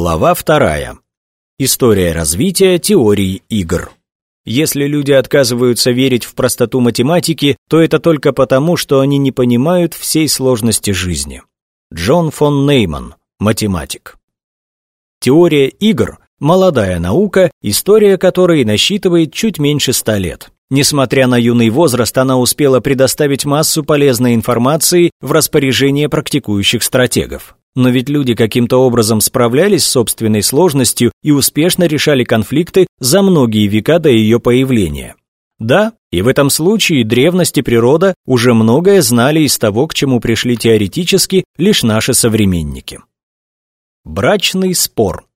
Глава вторая. История развития теории игр. Если люди отказываются верить в простоту математики, то это только потому, что они не понимают всей сложности жизни. Джон фон Нейман, математик. Теория игр – молодая наука, история которой насчитывает чуть меньше ста лет. Несмотря на юный возраст, она успела предоставить массу полезной информации в распоряжение практикующих стратегов. Но ведь люди каким-то образом справлялись с собственной сложностью и успешно решали конфликты за многие века до ее появления. Да, и в этом случае древность и природа уже многое знали из того, к чему пришли теоретически лишь наши современники. Брачный спор.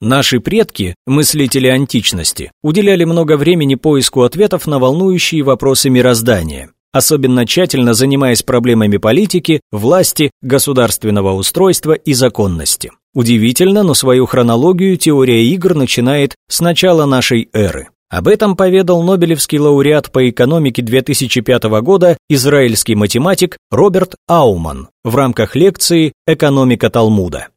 Наши предки, мыслители античности, уделяли много времени поиску ответов на волнующие вопросы мироздания особенно тщательно занимаясь проблемами политики, власти, государственного устройства и законности. Удивительно, но свою хронологию теория игр начинает с начала нашей эры. Об этом поведал Нобелевский лауреат по экономике 2005 года израильский математик Роберт Ауман в рамках лекции «Экономика Талмуда».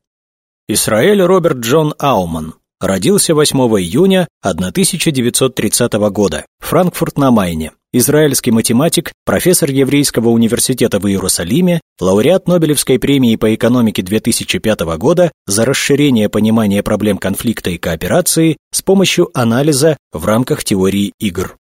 Исраэль Роберт Джон Ауман родился 8 июня 1930 года, Франкфурт на Майне израильский математик, профессор Еврейского университета в Иерусалиме, лауреат Нобелевской премии по экономике 2005 года за расширение понимания проблем конфликта и кооперации с помощью анализа в рамках теории игр.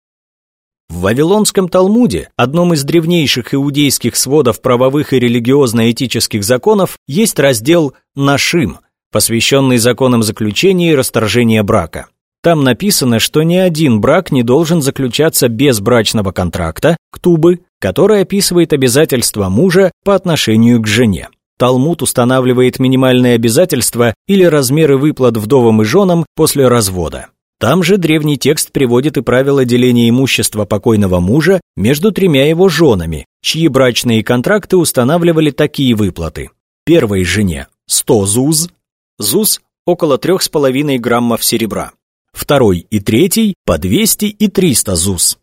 В Вавилонском Талмуде, одном из древнейших иудейских сводов правовых и религиозно-этических законов, есть раздел «Нашим», посвященный законам заключения и расторжения брака. Там написано, что ни один брак не должен заключаться без брачного контракта, ктубы, который описывает обязательства мужа по отношению к жене. Талмуд устанавливает минимальные обязательства или размеры выплат вдовам и женам после развода. Там же древний текст приводит и правила деления имущества покойного мужа между тремя его женами, чьи брачные контракты устанавливали такие выплаты. Первой жене 100 зуз, зуз – около 3,5 граммов серебра второй и третий по 200 и 300 ЗУС.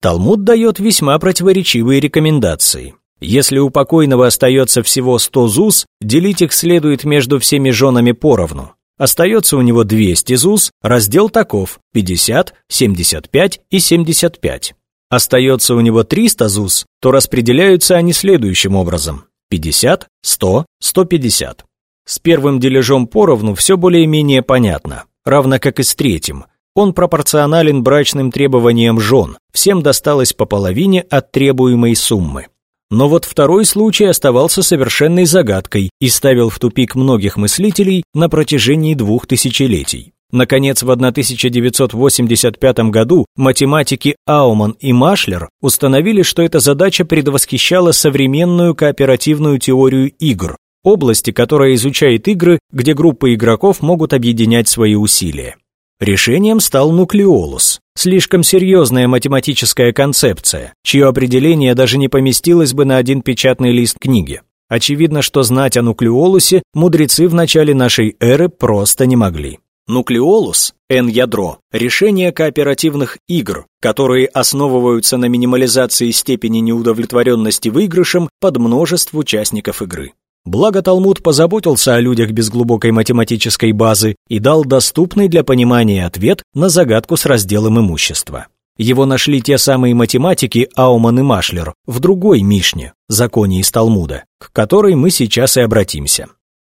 Талмуд дает весьма противоречивые рекомендации. Если у покойного остается всего 100 ЗУС, делить их следует между всеми женами поровну. Остается у него 200 ЗУС, раздел таков – 50, 75 и 75. Остается у него 300 ЗУС, то распределяются они следующим образом – 50, 100, 150. С первым дележом поровну все более-менее понятно равно как и с третьим. Он пропорционален брачным требованиям жен, всем досталось по половине от требуемой суммы. Но вот второй случай оставался совершенной загадкой и ставил в тупик многих мыслителей на протяжении двух тысячелетий. Наконец, в 1985 году математики Ауман и Машлер установили, что эта задача предвосхищала современную кооперативную теорию игр, области, которая изучает игры, где группы игроков могут объединять свои усилия. Решением стал нуклеолус, слишком серьезная математическая концепция, чье определение даже не поместилось бы на один печатный лист книги. Очевидно, что знать о нуклеолусе мудрецы в начале нашей эры просто не могли. Нуклеолус, N-ядро, решение кооперативных игр, которые основываются на минимализации степени неудовлетворенности выигрышем под множество участников игры. Благо Талмуд позаботился о людях без глубокой математической базы и дал доступный для понимания ответ на загадку с разделом имущества. Его нашли те самые математики Ауман и Машлер в другой Мишне, законе из Талмуда, к которой мы сейчас и обратимся.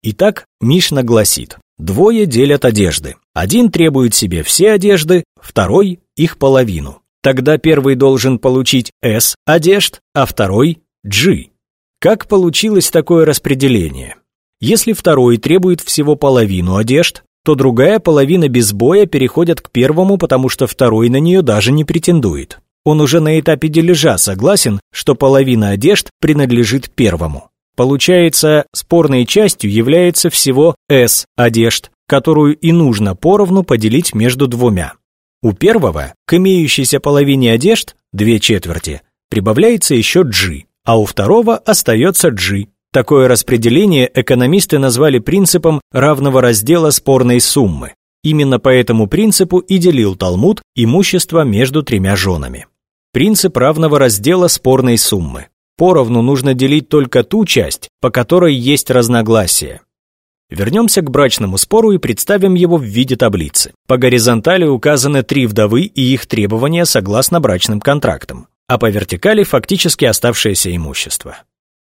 Итак, Мишна гласит, двое делят одежды. Один требует себе все одежды, второй – их половину. Тогда первый должен получить S одежд, а второй – G как получилось такое распределение? Если второй требует всего половину одежд, то другая половина без боя переходит к первому, потому что второй на нее даже не претендует. Он уже на этапе дележа согласен, что половина одежд принадлежит первому. Получается, спорной частью является всего S одежд, которую и нужно поровну поделить между двумя. У первого, к имеющейся половине одежд, две четверти, прибавляется еще G, а у второго остается G. Такое распределение экономисты назвали принципом равного раздела спорной суммы. Именно по этому принципу и делил Талмуд имущество между тремя женами. Принцип равного раздела спорной суммы. Поровну нужно делить только ту часть, по которой есть разногласия. Вернемся к брачному спору и представим его в виде таблицы. По горизонтали указаны три вдовы и их требования согласно брачным контрактам, а по вертикали фактически оставшееся имущество.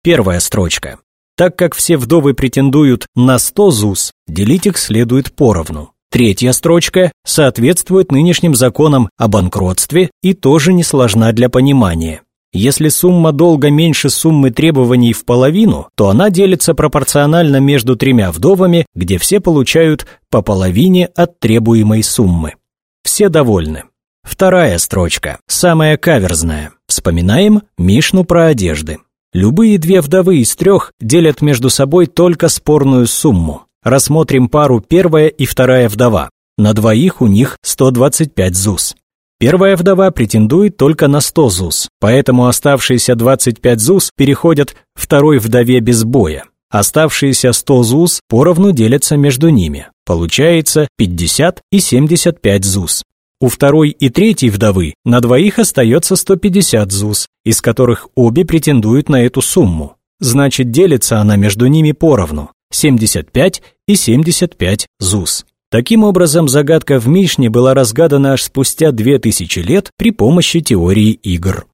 Первая строчка. Так как все вдовы претендуют на 100 ЗУС, делить их следует поровну. Третья строчка соответствует нынешним законам о банкротстве и тоже не сложна для понимания. Если сумма долга меньше суммы требований в половину, то она делится пропорционально между тремя вдовами, где все получают по половине от требуемой суммы. Все довольны. Вторая строчка, самая каверзная. Вспоминаем Мишну про одежды. Любые две вдовы из трех делят между собой только спорную сумму. Рассмотрим пару первая и вторая вдова. На двоих у них 125 ЗУС. Первая вдова претендует только на 100 ЗУС, поэтому оставшиеся 25 ЗУС переходят второй вдове без боя. Оставшиеся 100 ЗУС поровну делятся между ними. Получается 50 и 75 ЗУС. У второй и третьей вдовы на двоих остается 150 ЗУС, из которых обе претендуют на эту сумму. Значит, делится она между ними поровну – 75 и 75 ЗУС. Таким образом, загадка в Мишне была разгадана аж спустя 2000 лет при помощи теории игр.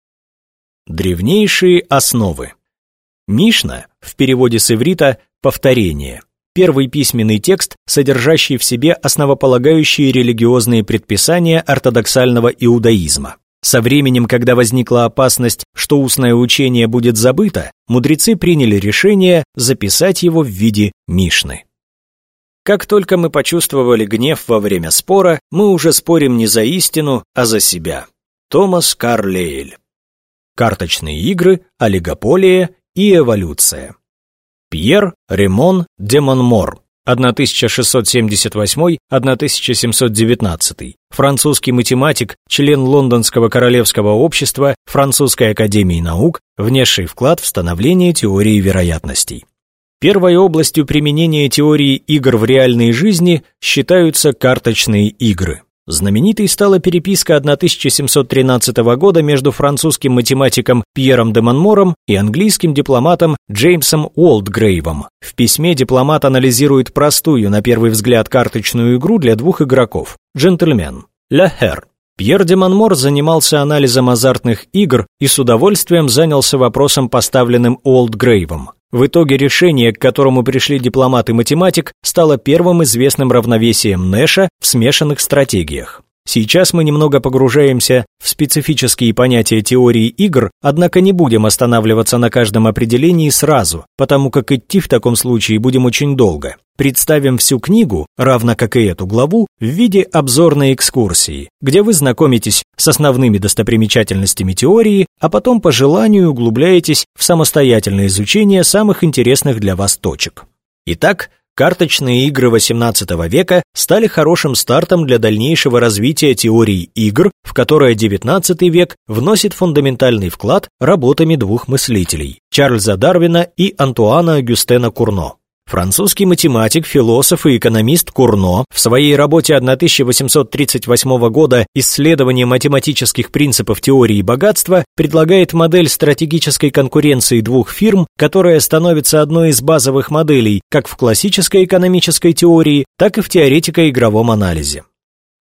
Древнейшие основы. Мишна, в переводе с иврита «повторение», первый письменный текст, содержащий в себе основополагающие религиозные предписания ортодоксального иудаизма. Со временем, когда возникла опасность, что устное учение будет забыто, мудрецы приняли решение записать его в виде Мишны. Как только мы почувствовали гнев во время спора, мы уже спорим не за истину, а за себя. Томас Карлейль. Карточные игры, олигополия и эволюция. Пьер Ремон де Монмор. 1678-1719, французский математик, член Лондонского королевского общества, Французской академии наук, внесший вклад в становление теории вероятностей. Первой областью применения теории игр в реальной жизни считаются карточные игры. Знаменитой стала переписка 1713 года между французским математиком Пьером де Монмором и английским дипломатом Джеймсом Уолтгрейвом. В письме дипломат анализирует простую, на первый взгляд, карточную игру для двух игроков – джентльмен, ля хер. Пьер де Монмор занимался анализом азартных игр и с удовольствием занялся вопросом, поставленным Уолтгрейвом. В итоге решение, к которому пришли дипломат и математик, стало первым известным равновесием Нэша в смешанных стратегиях. Сейчас мы немного погружаемся в специфические понятия теории игр, однако не будем останавливаться на каждом определении сразу, потому как идти в таком случае будем очень долго. Представим всю книгу, равно как и эту главу, в виде обзорной экскурсии, где вы знакомитесь с основными достопримечательностями теории, а потом по желанию углубляетесь в самостоятельное изучение самых интересных для вас точек. Итак, Карточные игры XVIII века стали хорошим стартом для дальнейшего развития теории игр, в которое XIX век вносит фундаментальный вклад работами двух мыслителей – Чарльза Дарвина и Антуана Гюстена Курно. Французский математик, философ и экономист Курно в своей работе 1838 года «Исследование математических принципов теории богатства» предлагает модель стратегической конкуренции двух фирм, которая становится одной из базовых моделей как в классической экономической теории, так и в теоретико-игровом анализе.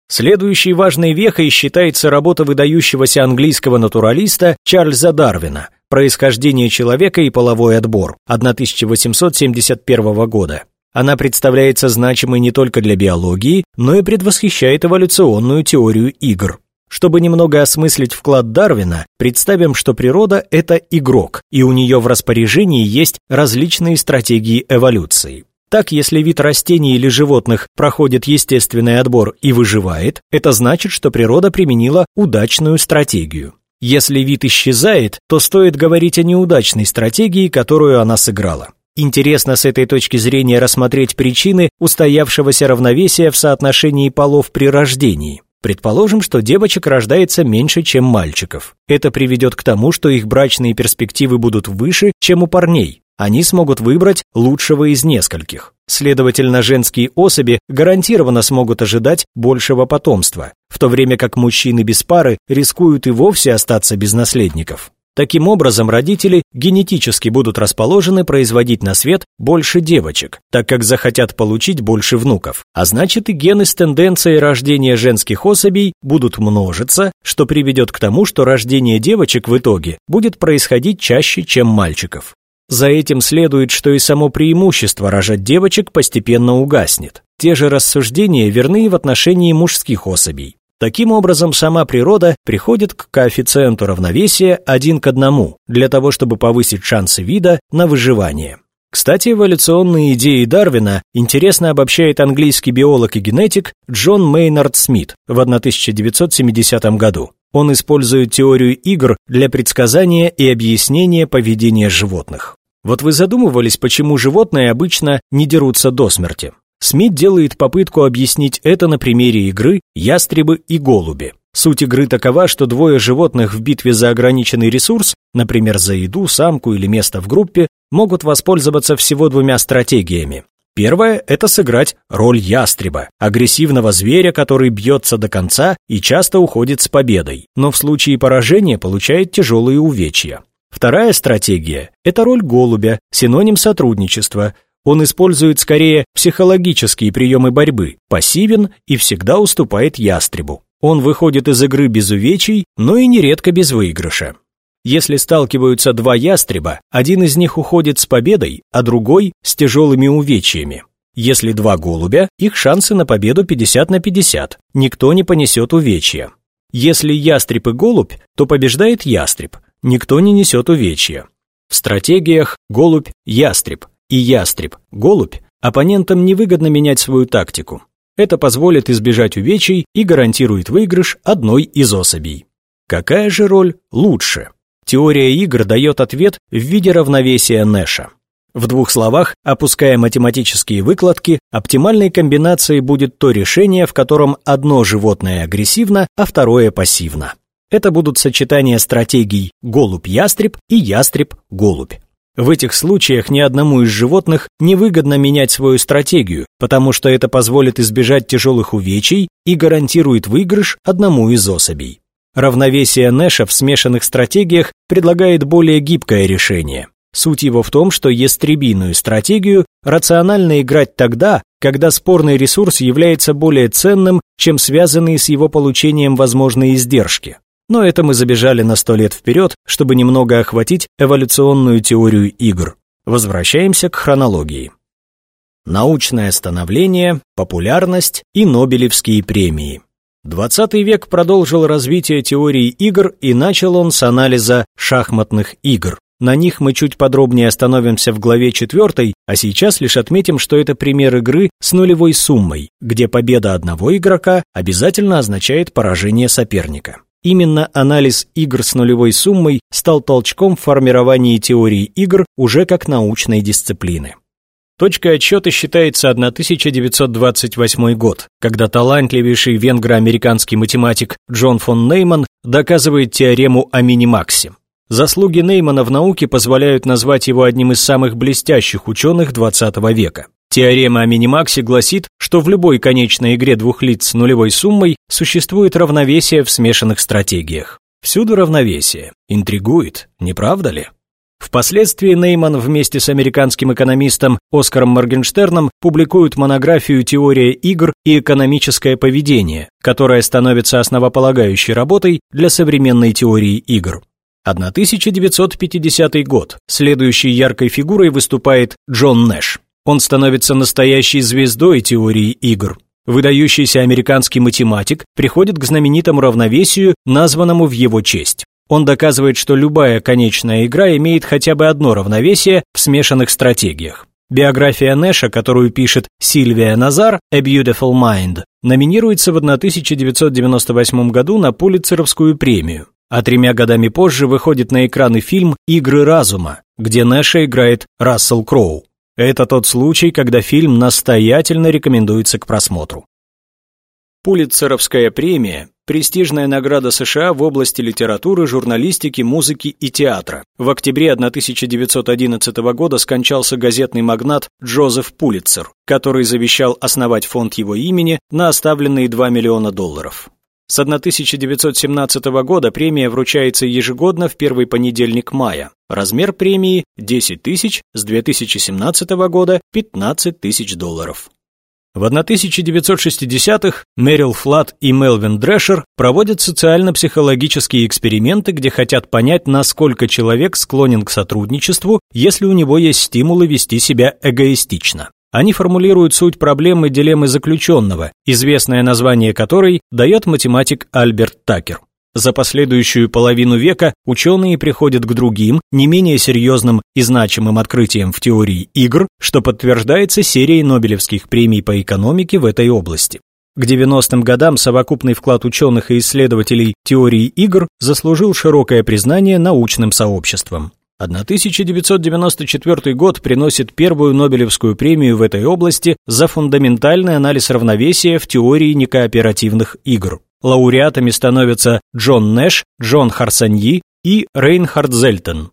Следующей важной вехой считается работа выдающегося английского натуралиста Чарльза Дарвина «Происхождение человека и половой отбор» 1871 года. Она представляется значимой не только для биологии, но и предвосхищает эволюционную теорию игр. Чтобы немного осмыслить вклад Дарвина, представим, что природа – это игрок, и у нее в распоряжении есть различные стратегии эволюции. Так, если вид растений или животных проходит естественный отбор и выживает, это значит, что природа применила удачную стратегию. Если вид исчезает, то стоит говорить о неудачной стратегии, которую она сыграла. Интересно с этой точки зрения рассмотреть причины устоявшегося равновесия в соотношении полов при рождении. Предположим, что девочек рождается меньше, чем мальчиков. Это приведет к тому, что их брачные перспективы будут выше, чем у парней, они смогут выбрать лучшего из нескольких. Следовательно, женские особи гарантированно смогут ожидать большего потомства, в то время как мужчины без пары рискуют и вовсе остаться без наследников. Таким образом, родители генетически будут расположены производить на свет больше девочек, так как захотят получить больше внуков. А значит и гены с тенденцией рождения женских особей будут множиться, что приведет к тому, что рождение девочек в итоге будет происходить чаще, чем мальчиков. За этим следует, что и само преимущество рожать девочек постепенно угаснет. Те же рассуждения верны и в отношении мужских особей. Таким образом, сама природа приходит к коэффициенту равновесия один к одному для того, чтобы повысить шансы вида на выживание. Кстати, эволюционные идеи Дарвина интересно обобщает английский биолог и генетик Джон Мейнард Смит в 1970 году. Он использует теорию игр для предсказания и объяснения поведения животных. Вот вы задумывались, почему животные обычно не дерутся до смерти? Смит делает попытку объяснить это на примере игры «Ястребы и голуби». Суть игры такова, что двое животных в битве за ограниченный ресурс, например, за еду, самку или место в группе, могут воспользоваться всего двумя стратегиями. Первое – это сыграть роль ястреба, агрессивного зверя, который бьется до конца и часто уходит с победой, но в случае поражения получает тяжелые увечья. Вторая стратегия – это роль голубя, синоним сотрудничества, он использует скорее психологические приемы борьбы, пассивен и всегда уступает ястребу. Он выходит из игры без увечий, но и нередко без выигрыша. Если сталкиваются два ястреба, один из них уходит с победой, а другой – с тяжелыми увечьями. Если два голубя, их шансы на победу 50 на 50, никто не понесет увечья. Если ястреб и голубь, то побеждает ястреб, никто не несет увечья. В стратегиях голубь-ястреб, и ястреб, голубь, оппонентам невыгодно менять свою тактику. Это позволит избежать увечий и гарантирует выигрыш одной из особей. Какая же роль лучше? Теория игр дает ответ в виде равновесия Нэша. В двух словах, опуская математические выкладки, оптимальной комбинацией будет то решение, в котором одно животное агрессивно, а второе пассивно. Это будут сочетания стратегий голубь-ястреб и ястреб-голубь. В этих случаях ни одному из животных невыгодно менять свою стратегию, потому что это позволит избежать тяжелых увечий и гарантирует выигрыш одному из особей. Равновесие Нэша в смешанных стратегиях предлагает более гибкое решение. Суть его в том, что ястребиную стратегию рационально играть тогда, когда спорный ресурс является более ценным, чем связанные с его получением возможные издержки. Но это мы забежали на сто лет вперед, чтобы немного охватить эволюционную теорию игр. Возвращаемся к хронологии. Научное становление, популярность и Нобелевские премии. 20 век продолжил развитие теории игр и начал он с анализа шахматных игр. На них мы чуть подробнее остановимся в главе 4, а сейчас лишь отметим, что это пример игры с нулевой суммой, где победа одного игрока обязательно означает поражение соперника. Именно анализ игр с нулевой суммой стал толчком в формировании теории игр уже как научной дисциплины. Точкой отсчета считается 1928 год, когда талантливейший венгро-американский математик Джон фон Нейман доказывает теорему о минимаксе. Заслуги Неймана в науке позволяют назвать его одним из самых блестящих ученых XX века. Теорема о минимаксе гласит, что в любой конечной игре двух лиц с нулевой суммой существует равновесие в смешанных стратегиях. Всюду равновесие. Интригует, не правда ли? Впоследствии Нейман вместе с американским экономистом Оскаром Моргенштерном публикуют монографию «Теория игр и экономическое поведение», которая становится основополагающей работой для современной теории игр. 1950 год. Следующей яркой фигурой выступает Джон Нэш. Он становится настоящей звездой теории игр. Выдающийся американский математик приходит к знаменитому равновесию, названному в его честь. Он доказывает, что любая конечная игра имеет хотя бы одно равновесие в смешанных стратегиях. Биография Нэша, которую пишет Сильвия Назар «A Beautiful Mind», номинируется в 1998 году на Пулитцеровскую премию. А тремя годами позже выходит на экраны фильм «Игры разума», где Нэша играет Рассел Кроу. Это тот случай, когда фильм настоятельно рекомендуется к просмотру. Пулитцеровская премия – престижная награда США в области литературы, журналистики, музыки и театра. В октябре 1911 года скончался газетный магнат Джозеф Пулитцер, который завещал основать фонд его имени на оставленные 2 миллиона долларов. С 1917 года премия вручается ежегодно в первый понедельник мая. Размер премии 10 тысяч, с 2017 года 15 тысяч долларов. В 1960-х Мэрил Флат и Мелвин Дрэшер проводят социально-психологические эксперименты, где хотят понять, насколько человек склонен к сотрудничеству, если у него есть стимулы вести себя эгоистично. Они формулируют суть проблемы дилеммы заключенного, известное название которой дает математик Альберт Такер. За последующую половину века ученые приходят к другим, не менее серьезным и значимым открытиям в теории игр, что подтверждается серией Нобелевских премий по экономике в этой области. К 90-м годам совокупный вклад ученых и исследователей теории игр заслужил широкое признание научным сообществом. 1994 год приносит первую Нобелевскую премию в этой области за фундаментальный анализ равновесия в теории некооперативных игр. Лауреатами становятся Джон Нэш, Джон Харсаньи и Рейнхард Зельтен.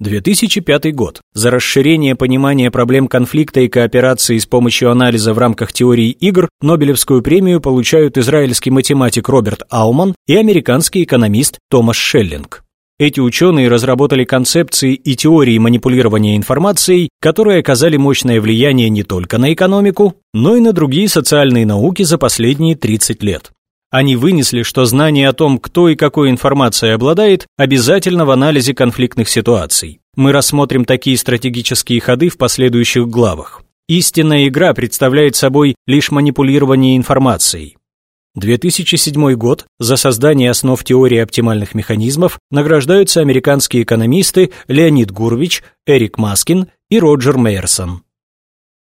2005 год. За расширение понимания проблем конфликта и кооперации с помощью анализа в рамках теории игр Нобелевскую премию получают израильский математик Роберт Ауман и американский экономист Томас Шеллинг. Эти ученые разработали концепции и теории манипулирования информацией, которые оказали мощное влияние не только на экономику, но и на другие социальные науки за последние 30 лет. Они вынесли, что знание о том, кто и какой информацией обладает, обязательно в анализе конфликтных ситуаций. Мы рассмотрим такие стратегические ходы в последующих главах. Истинная игра представляет собой лишь манипулирование информацией. 2007 год. За создание основ теории оптимальных механизмов награждаются американские экономисты Леонид Гурвич, Эрик Маскин и Роджер Мейерсон.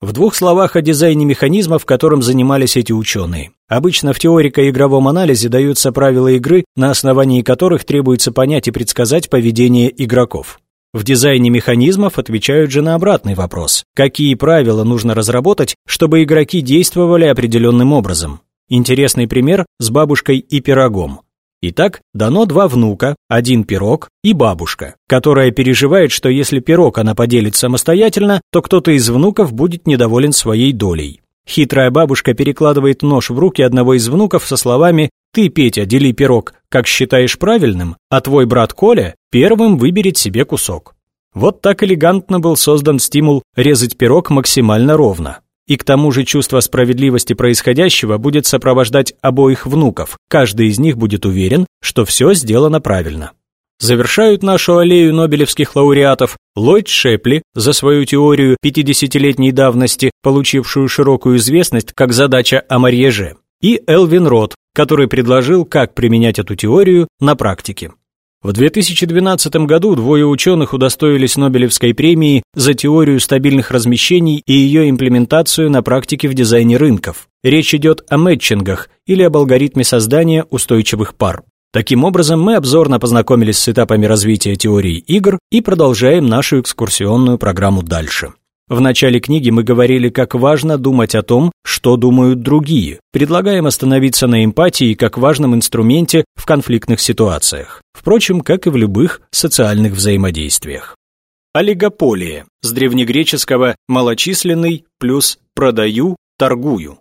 В двух словах о дизайне механизмов, которым занимались эти ученые. Обычно в теорико-игровом анализе даются правила игры, на основании которых требуется понять и предсказать поведение игроков. В дизайне механизмов отвечают же на обратный вопрос. Какие правила нужно разработать, чтобы игроки действовали определенным образом? Интересный пример с бабушкой и пирогом. Итак, дано два внука, один пирог и бабушка, которая переживает, что если пирог она поделит самостоятельно, то кто-то из внуков будет недоволен своей долей. Хитрая бабушка перекладывает нож в руки одного из внуков со словами «Ты, Петя, дели пирог, как считаешь правильным, а твой брат Коля первым выберет себе кусок». Вот так элегантно был создан стимул резать пирог максимально ровно. И к тому же чувство справедливости происходящего будет сопровождать обоих внуков. Каждый из них будет уверен, что все сделано правильно. Завершают нашу аллею нобелевских лауреатов Ллойд Шепли за свою теорию 50-летней давности, получившую широкую известность как задача о марьеже, и Элвин Рот, который предложил, как применять эту теорию на практике. В 2012 году двое ученых удостоились Нобелевской премии за теорию стабильных размещений и ее имплементацию на практике в дизайне рынков. Речь идет о мэтчингах или об алгоритме создания устойчивых пар. Таким образом, мы обзорно познакомились с этапами развития теории игр и продолжаем нашу экскурсионную программу дальше. В начале книги мы говорили, как важно думать о том, что думают другие. Предлагаем остановиться на эмпатии как важном инструменте в конфликтных ситуациях. Впрочем, как и в любых социальных взаимодействиях. Олигополия с древнегреческого «малочисленный» плюс «продаю», «торгую».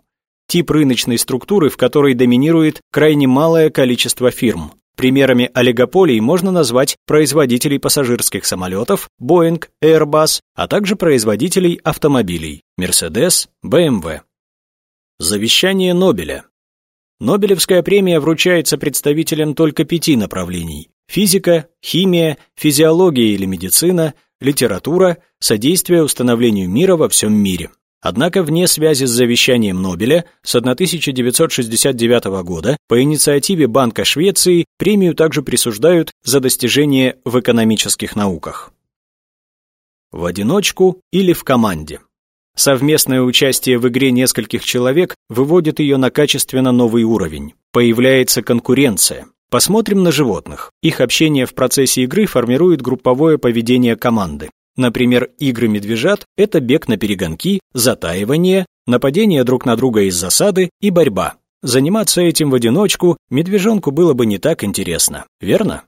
Тип рыночной структуры, в которой доминирует крайне малое количество фирм. Примерами олигополий можно назвать производителей пассажирских самолетов Boeing, Airbus, а также производителей автомобилей Mercedes, BMW. Завещание Нобеля. Нобелевская премия вручается представителям только пяти направлений – физика, химия, физиология или медицина, литература, содействие установлению мира во всем мире. Однако вне связи с завещанием Нобеля с 1969 года по инициативе Банка Швеции премию также присуждают за достижения в экономических науках. В одиночку или в команде. Совместное участие в игре нескольких человек выводит ее на качественно новый уровень. Появляется конкуренция. Посмотрим на животных. Их общение в процессе игры формирует групповое поведение команды. Например, игры медвежат – это бег на перегонки, затаивание, нападение друг на друга из засады и борьба. Заниматься этим в одиночку медвежонку было бы не так интересно, верно?